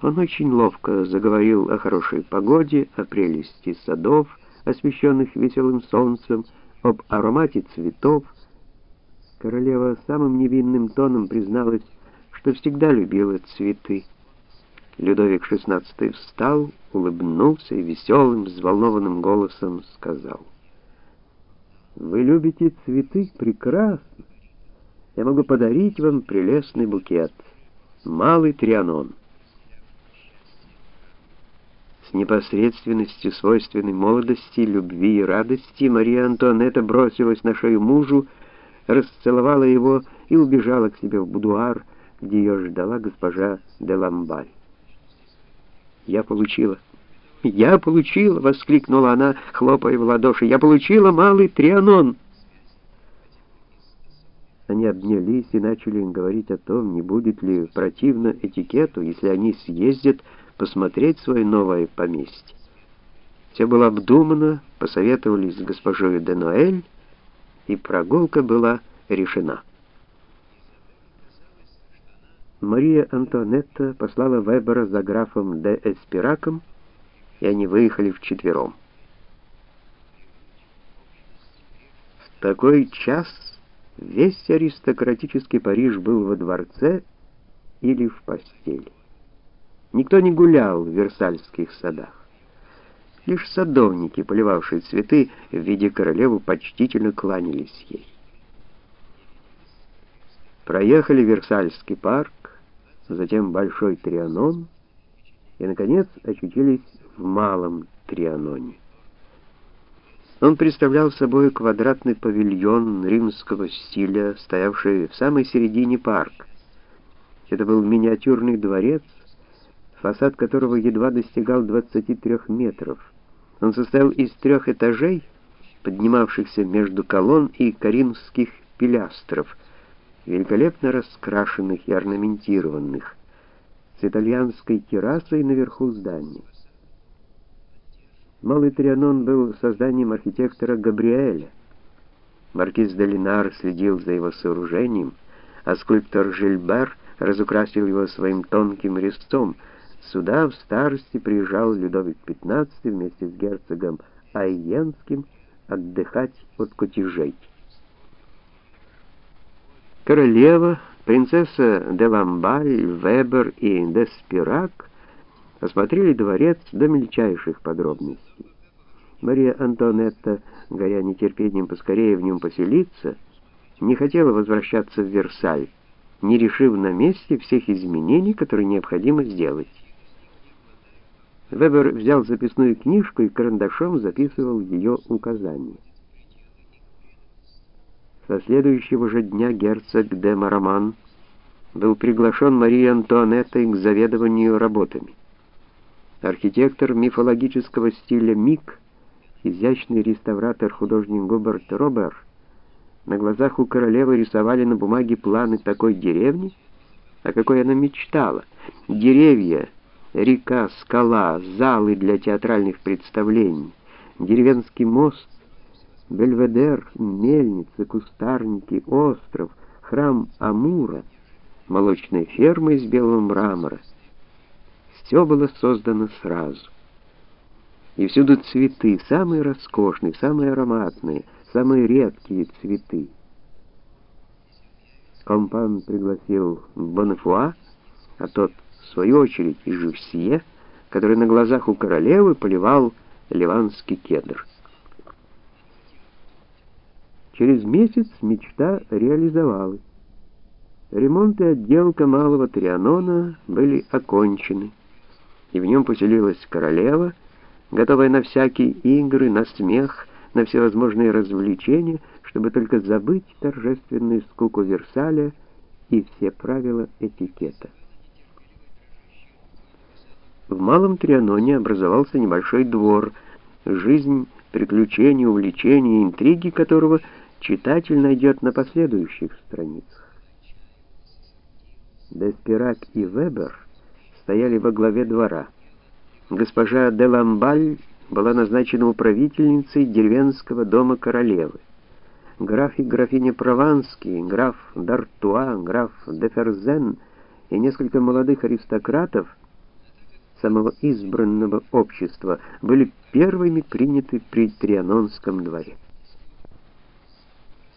Он очень ловко заговорил о хорошей погоде, о прелести садов, освещенных веселым солнцем, об аромате цветов. Королева самым невинным тоном призналась, что всегда любила цветы. Людовик XVI встал, улыбнулся и веселым, взволнованным голосом сказал: "Вы любите цветы прекрасно. Я могу подарить вам прелестный букет. Малый трианон". С непосредственностью, свойственной молодости, любви и радости, Мария Антуанетта бросилась на шею мужу, расцеловала его и убежала к себе в будуар, где ее ждала госпожа де Ламбаль. «Я получила! Я получила!» — воскликнула она, хлопая в ладоши. «Я получила малый трианон!» Они обнялись и начали говорить о том, не будет ли противно этикету, если они съездят посмотреть свое новое поместье. Все было обдумано, посоветовались с госпожой де Ноэль, и прогулка была решена. Мария Антуанетта послала Вебера за графом де Эспираком, и они выехали вчетвером. В такой час весь аристократический Париж был во дворце или в постели. Никто не гулял в Версальских садах. Лишь садовники, поливавшие цветы в виде королевы, почтительно кланялись ей. Проехали Версальский парк, затем Большой Трианон и, наконец, очутились в Малом Трианоне. Он представлял собой квадратный павильон римского стиля, стоявший в самой середине парка. Это был миниатюрный дворец, фасад которого едва достигал 23 метров. Он состоял из трех этажей, поднимавшихся между колонн и коринфских пилястров, великолепно раскрашенных и орнаментированных, с итальянской террасой наверху здания. Малый Трианон был созданием архитектора Габриэля. Маркиз де Линар следил за его сооружением, а скульптор Жильбер разукрасил его своим тонким резцом — Сюда в старости приезжал Людовик XV вместе с герцогом Айенским отдыхать от кутежей. Королева, принцесса де Ламбаль, Вебер и де Спирак осмотрели дворец до мельчайших подробностей. Мария Антуанетта, горя нетерпением поскорее в нем поселиться, не хотела возвращаться в Версаль, не решив на месте всех изменений, которые необходимо сделать. Вебер взял записную книжку и карандашом записывал ее указания. Со следующего же дня герцог де Мараман был приглашен Марией Антуанеттой к заведованию работами. Архитектор мифологического стиля Мик, изящный реставратор-художник Губерт Робер, на глазах у королевы рисовали на бумаге планы такой деревни, о какой она мечтала. Деревья река, скала, залы для театральных представлений, деревенский мост, бельведер, мельницы, кустарники, остров, храм Амура, молочная ферма из белого мрамора. Все было создано сразу. И всюду цветы, самые роскошные, самые ароматные, самые редкие цветы. Компан пригласил Боннефуа, а тот в свою очередь и Жюсье, который на глазах у королевы поливал ливанский кедр. Через месяц мечта реализовалась. Ремонт и отделка малого Трианона были окончены, и в нем поселилась королева, готовая на всякие игры, на смех, на всевозможные развлечения, чтобы только забыть торжественную скуку Версаля и все правила этикета. В Малом Трианоне образовался небольшой двор, жизнь, приключения, увлечения, интриги которого читатель найдет на последующих страницах. Деспирак и Вебер стояли во главе двора. Госпожа де Ламбаль была назначена управительницей деревенского дома королевы. Граф и графиня Прованский, граф Д'Артуа, граф де Ферзен и несколько молодых аристократов самого избранного общества, были первыми приняты при Трианонском дворе.